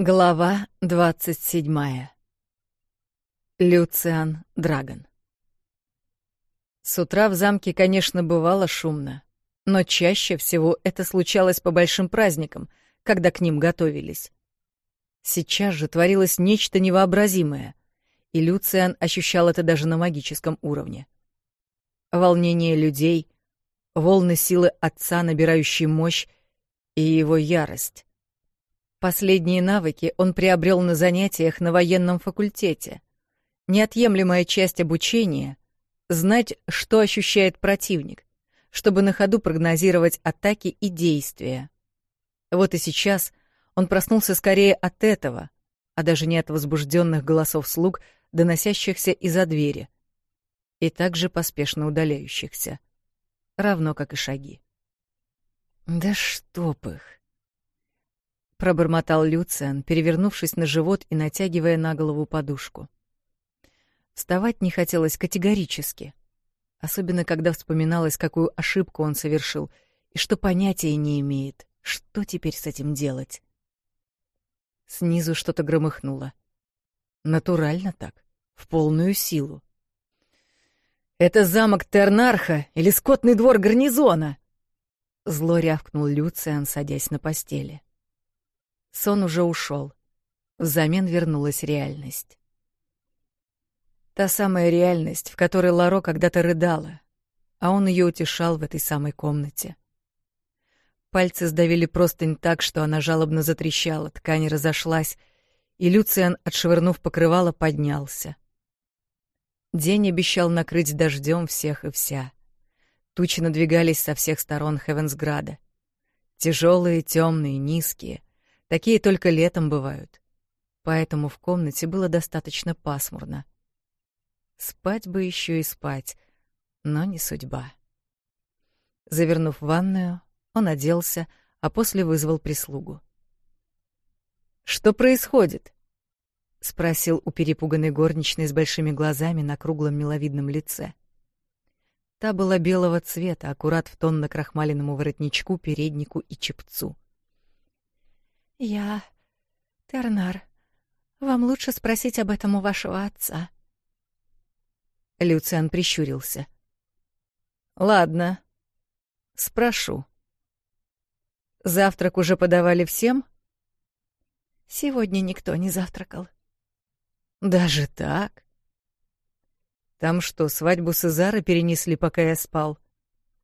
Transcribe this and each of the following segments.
Глава 27. Люциан Драгон. С утра в замке, конечно, бывало шумно, но чаще всего это случалось по большим праздникам, когда к ним готовились. Сейчас же творилось нечто невообразимое, и Люциан ощущал это даже на магическом уровне. Волнение людей, волны силы отца, набирающей мощь, и его ярость. Последние навыки он приобрел на занятиях на военном факультете. Неотъемлемая часть обучения — знать, что ощущает противник, чтобы на ходу прогнозировать атаки и действия. Вот и сейчас он проснулся скорее от этого, а даже не от возбужденных голосов слуг, доносящихся из-за двери, и также поспешно удаляющихся, равно как и шаги. «Да чтоб их!» пробормотал Люциан, перевернувшись на живот и натягивая на голову подушку. Вставать не хотелось категорически, особенно когда вспоминалось, какую ошибку он совершил и что понятия не имеет, что теперь с этим делать. Снизу что-то громыхнуло. Натурально так, в полную силу. «Это замок Тернарха или скотный двор гарнизона?» Зло рявкнул Люциан, садясь на постели. Сон уже ушел. Взамен вернулась реальность. Та самая реальность, в которой Ларо когда-то рыдала, а он ее утешал в этой самой комнате. Пальцы сдавили простынь так, что она жалобно затрещала, ткань разошлась, и Люциан, отшвырнув покрывало, поднялся. День обещал накрыть дождем всех и вся. Тучи надвигались со всех сторон Хевенсграда. Тяжелые, темные, низкие. Такие только летом бывают. Поэтому в комнате было достаточно пасмурно. Спать бы еще и спать, но не судьба. Завернув в ванную, он оделся, а после вызвал прислугу. «Что происходит?» — спросил у перепуганной горничной с большими глазами на круглом миловидном лице. Та была белого цвета, аккурат в тон на накрахмаленному воротничку, переднику и чепцу. «Я... Тернар, вам лучше спросить об этом у вашего отца». Люциан прищурился. «Ладно, спрошу. Завтрак уже подавали всем?» «Сегодня никто не завтракал». «Даже так?» «Там что, свадьбу Сезара перенесли, пока я спал?»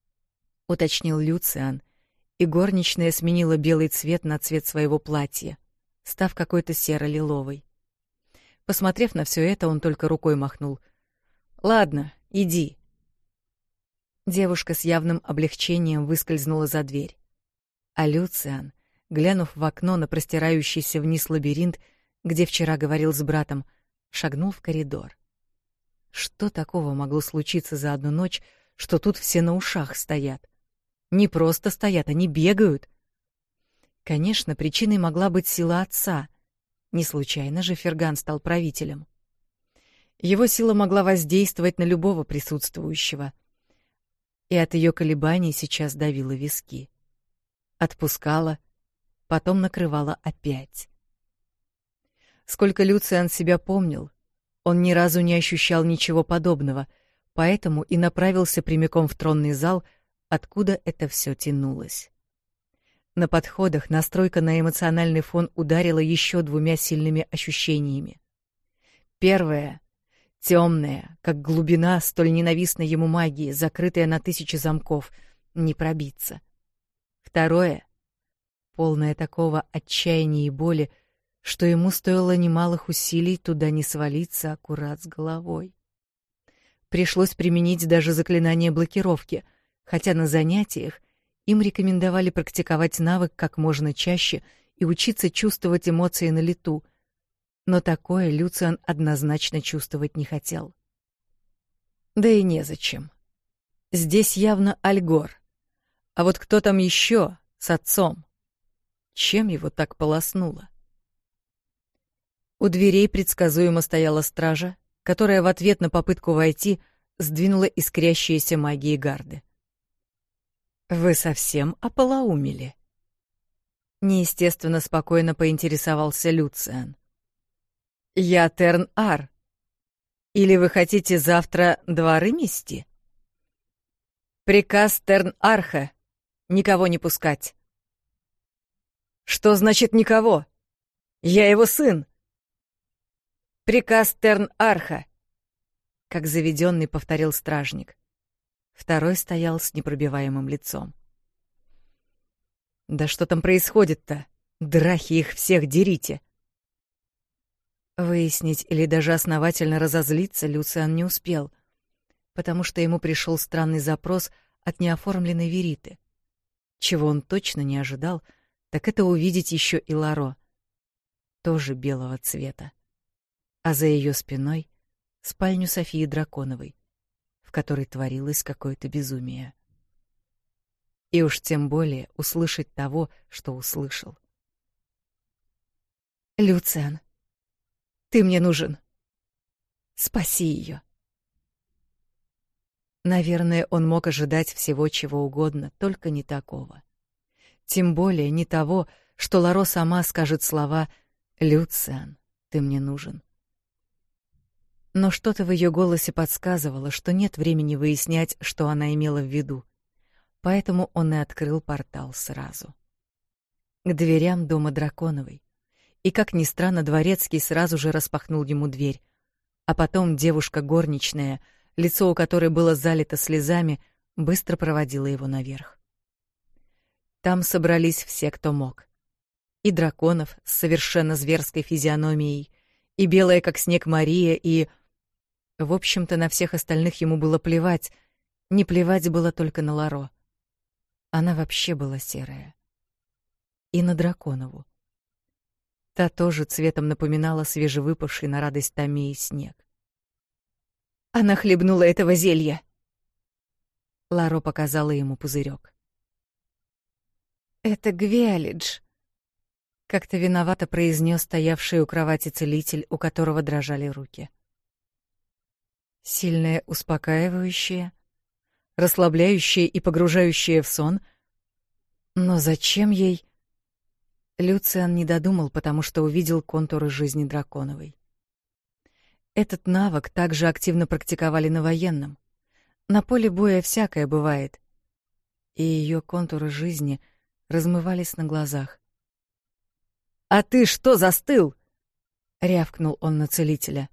— уточнил Люциан, и горничная сменила белый цвет на цвет своего платья, став какой-то серо-лиловой. Посмотрев на все это, он только рукой махнул. «Ладно, иди». Девушка с явным облегчением выскользнула за дверь. А Люциан, глянув в окно на простирающийся вниз лабиринт, где вчера говорил с братом, шагнул в коридор. Что такого могло случиться за одну ночь, что тут все на ушах стоят? Не просто стоят, они бегают. Конечно, причиной могла быть сила отца. Не случайно же Ферган стал правителем. Его сила могла воздействовать на любого присутствующего. И от ее колебаний сейчас давило виски. Отпускала, потом накрывала опять. Сколько Люциан себя помнил, он ни разу не ощущал ничего подобного, поэтому и направился прямиком в тронный зал, откуда это все тянулось. На подходах настройка на эмоциональный фон ударила еще двумя сильными ощущениями. Первое — темное, как глубина столь ненавистной ему магии, закрытая на тысячи замков, не пробиться. Второе — полное такого отчаяния и боли, что ему стоило немалых усилий туда не свалиться аккурат с головой. Пришлось применить даже заклинание блокировки — хотя на занятиях им рекомендовали практиковать навык как можно чаще и учиться чувствовать эмоции на лету, но такое Люциан однозначно чувствовать не хотел. Да и незачем. Здесь явно Альгор. А вот кто там еще с отцом? Чем его так полоснуло? У дверей предсказуемо стояла стража, которая в ответ на попытку войти сдвинула искрящиеся магии гарды. Вы совсем ополоумели. Неестественно спокойно поинтересовался Люциан. Я Терн Ар. Или вы хотите завтра дворы мести? Приказ Терн Арха никого не пускать. Что значит никого? Я его сын. Приказ Терн Арха, как заведенный повторил стражник. Второй стоял с непробиваемым лицом. «Да что там происходит-то? Драхи их всех дерите!» Выяснить или даже основательно разозлиться Люциан не успел, потому что ему пришел странный запрос от неоформленной Вериты. Чего он точно не ожидал, так это увидеть еще и Ларо. Тоже белого цвета. А за ее спиной — спальню Софии Драконовой в которой творилось какое-то безумие. И уж тем более услышать того, что услышал. «Люциан, ты мне нужен. Спаси ее. Наверное, он мог ожидать всего чего угодно, только не такого. Тем более не того, что Ларо сама скажет слова «Люциан, ты мне нужен» но что-то в ее голосе подсказывало, что нет времени выяснять, что она имела в виду. Поэтому он и открыл портал сразу. К дверям дома Драконовой. И, как ни странно, Дворецкий сразу же распахнул ему дверь. А потом девушка горничная, лицо у которой было залито слезами, быстро проводила его наверх. Там собрались все, кто мог. И Драконов с совершенно зверской физиономией, и белая, как снег, Мария, и в общем-то, на всех остальных ему было плевать. Не плевать было только на Ларо. Она вообще была серая. И на Драконову. Та тоже цветом напоминала свежевыпавший на радость Томии снег. Она хлебнула этого зелья. Ларо показала ему пузырек. Это Гвиалидж. Как-то виновато произнес стоявший у кровати целитель, у которого дрожали руки. — Сильное, успокаивающее, расслабляющее и погружающее в сон. Но зачем ей... Люциан не додумал, потому что увидел контуры жизни Драконовой. Этот навык также активно практиковали на военном. На поле боя всякое бывает. И ее контуры жизни размывались на глазах. «А ты что застыл?» — рявкнул он на целителя.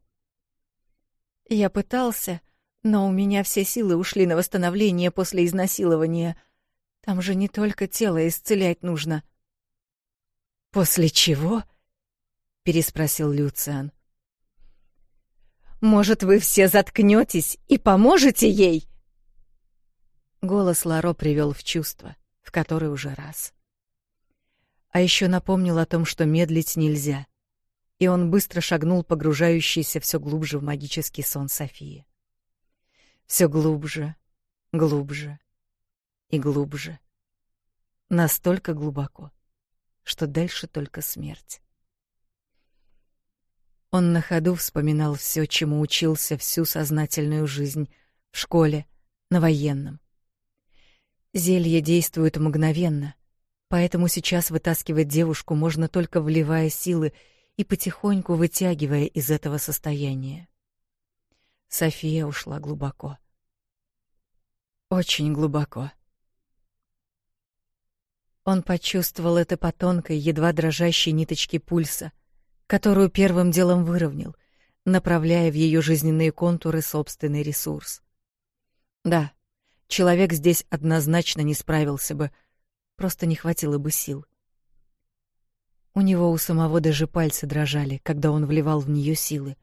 Я пытался, но у меня все силы ушли на восстановление после изнасилования. Там же не только тело исцелять нужно. После чего? переспросил Люциан. Может, вы все заткнетесь и поможете ей? Голос Ларо привел в чувство, в который уже раз. А еще напомнил о том, что медлить нельзя — и он быстро шагнул погружающийся все глубже в магический сон Софии. Все глубже, глубже и глубже. Настолько глубоко, что дальше только смерть. Он на ходу вспоминал все, чему учился всю сознательную жизнь в школе, на военном. Зелье действует мгновенно, поэтому сейчас вытаскивать девушку можно только вливая силы и потихоньку вытягивая из этого состояния. София ушла глубоко. Очень глубоко. Он почувствовал это по тонкой, едва дрожащей ниточке пульса, которую первым делом выровнял, направляя в ее жизненные контуры собственный ресурс. Да, человек здесь однозначно не справился бы, просто не хватило бы сил. У него у самого даже пальцы дрожали, когда он вливал в нее силы,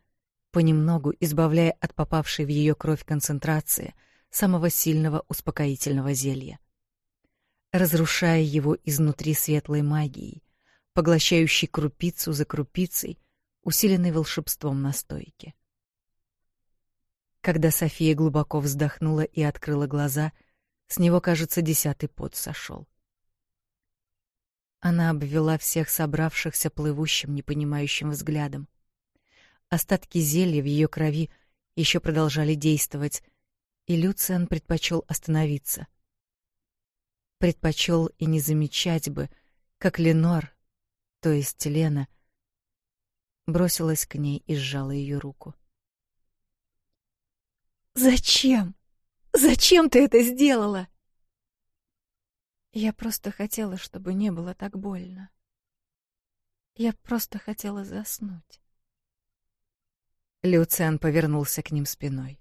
понемногу избавляя от попавшей в ее кровь концентрации самого сильного успокоительного зелья, разрушая его изнутри светлой магией, поглощающей крупицу за крупицей, усиленной волшебством настойки. Когда София глубоко вздохнула и открыла глаза, с него, кажется, десятый пот сошел. Она обвела всех собравшихся плывущим, непонимающим взглядом. Остатки зелья в ее крови еще продолжали действовать, и Люциан предпочел остановиться. Предпочел и не замечать бы, как Ленор, то есть Лена, бросилась к ней и сжала ее руку. «Зачем? Зачем ты это сделала?» Я просто хотела, чтобы не было так больно. Я просто хотела заснуть. Люциан повернулся к ним спиной.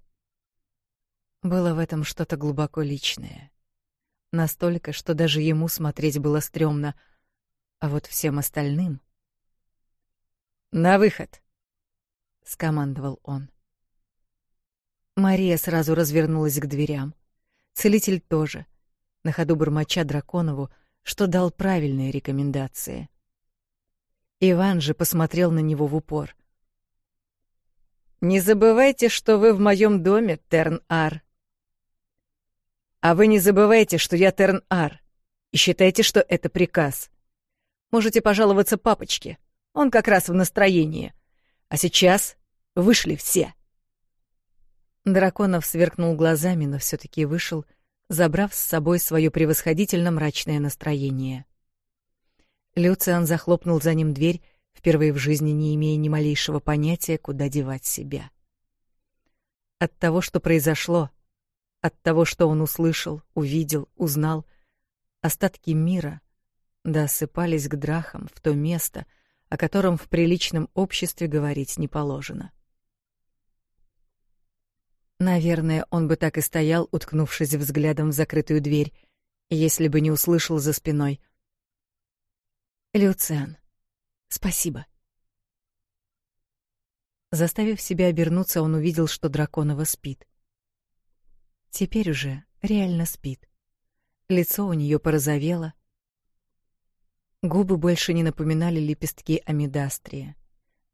Было в этом что-то глубоко личное. Настолько, что даже ему смотреть было стрёмно, а вот всем остальным... «На выход!» — скомандовал он. Мария сразу развернулась к дверям. Целитель тоже — на ходу бормоча Драконову, что дал правильные рекомендации. Иван же посмотрел на него в упор. «Не забывайте, что вы в моем доме, Терн-Ар». «А вы не забывайте, что я Терн-Ар, и считайте, что это приказ. Можете пожаловаться папочке, он как раз в настроении. А сейчас вышли все». Драконов сверкнул глазами, но все таки вышел — забрав с собой свое превосходительно мрачное настроение. Люциан захлопнул за ним дверь, впервые в жизни не имея ни малейшего понятия, куда девать себя. От того, что произошло, от того, что он услышал, увидел, узнал, остатки мира досыпались к драхам в то место, о котором в приличном обществе говорить не положено. Наверное, он бы так и стоял, уткнувшись взглядом в закрытую дверь, если бы не услышал за спиной. «Люциан, спасибо». Заставив себя обернуться, он увидел, что Драконова спит. Теперь уже реально спит. Лицо у нее порозовело. Губы больше не напоминали лепестки амидастрия,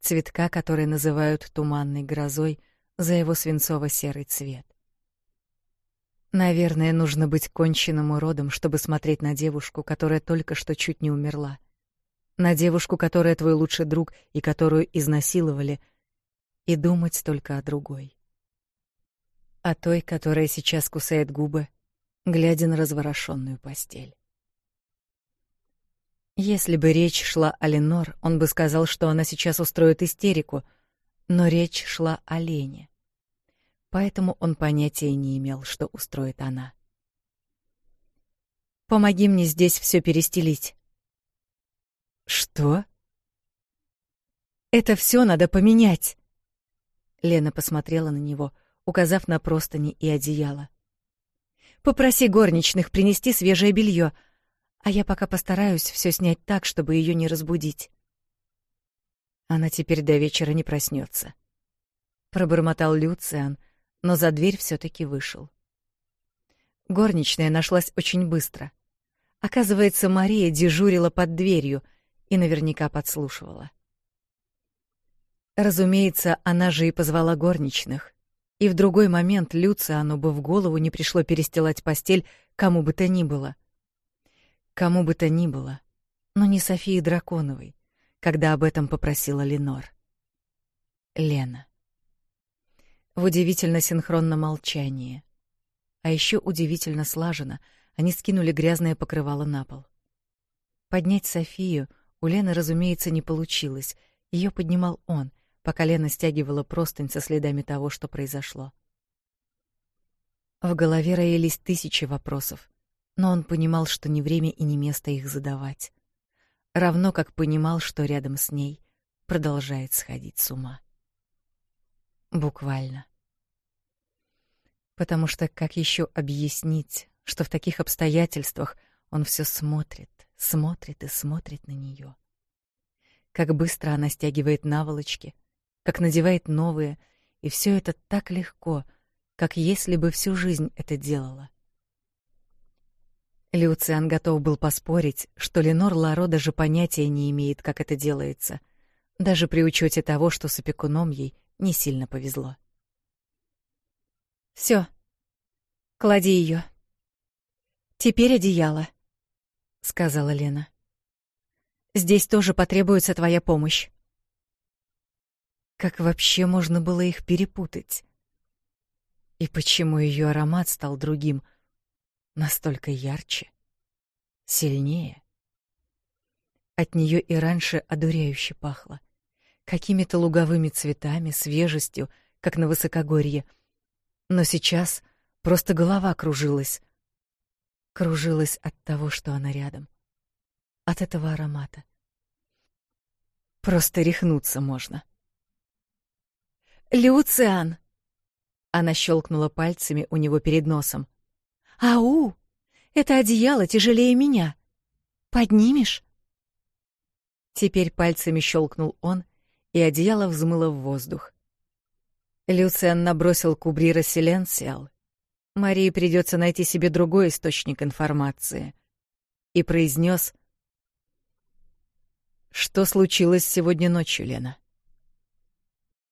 цветка, который называют туманной грозой — за его свинцово-серый цвет. Наверное, нужно быть конченным уродом, чтобы смотреть на девушку, которая только что чуть не умерла. На девушку, которая твой лучший друг и которую изнасиловали, и думать только о другой. О той, которая сейчас кусает губы, глядя на разворошенную постель. Если бы речь шла о Ленор, он бы сказал, что она сейчас устроит истерику, но речь шла о Лене поэтому он понятия не имел, что устроит она. «Помоги мне здесь все перестелить». «Что?» «Это все надо поменять!» Лена посмотрела на него, указав на простыни и одеяло. «Попроси горничных принести свежее белье, а я пока постараюсь все снять так, чтобы ее не разбудить». Она теперь до вечера не проснется, пробормотал Люциан, — но за дверь все-таки вышел. Горничная нашлась очень быстро. Оказывается, Мария дежурила под дверью и наверняка подслушивала. Разумеется, она же и позвала горничных. И в другой момент Люциану бы в голову не пришло перестилать постель кому бы то ни было. Кому бы то ни было, но не Софии Драконовой, когда об этом попросила Ленор. Лена в удивительно синхронном молчании. А еще удивительно слаженно они скинули грязное покрывало на пол. Поднять Софию у Лены, разумеется, не получилось. Ее поднимал он, пока Лена стягивала простынь со следами того, что произошло. В голове роились тысячи вопросов, но он понимал, что не время и не место их задавать. Равно как понимал, что рядом с ней продолжает сходить с ума. Буквально. Потому что как еще объяснить, что в таких обстоятельствах он все смотрит, смотрит и смотрит на нее? Как быстро она стягивает наволочки, как надевает новые, и все это так легко, как если бы всю жизнь это делала. Люциан готов был поспорить, что Ленор Ларо даже понятия не имеет, как это делается, даже при учете того, что с опекуном ей не сильно повезло. Все, Клади ее. Теперь одеяло, сказала Лена. Здесь тоже потребуется твоя помощь. Как вообще можно было их перепутать? И почему ее аромат стал другим, настолько ярче, сильнее? От нее и раньше одуряюще пахло какими-то луговыми цветами, свежестью, как на высокогорье. Но сейчас просто голова кружилась. Кружилась от того, что она рядом. От этого аромата. Просто рехнуться можно. «Люциан!» Она щелкнула пальцами у него перед носом. «Ау! Это одеяло тяжелее меня. Поднимешь?» Теперь пальцами щелкнул он, и одеяло взмыло в воздух. Люциан набросил кубри расселенсиал. Марии придется найти себе другой источник информации. И произнес: «Что случилось сегодня ночью, Лена?»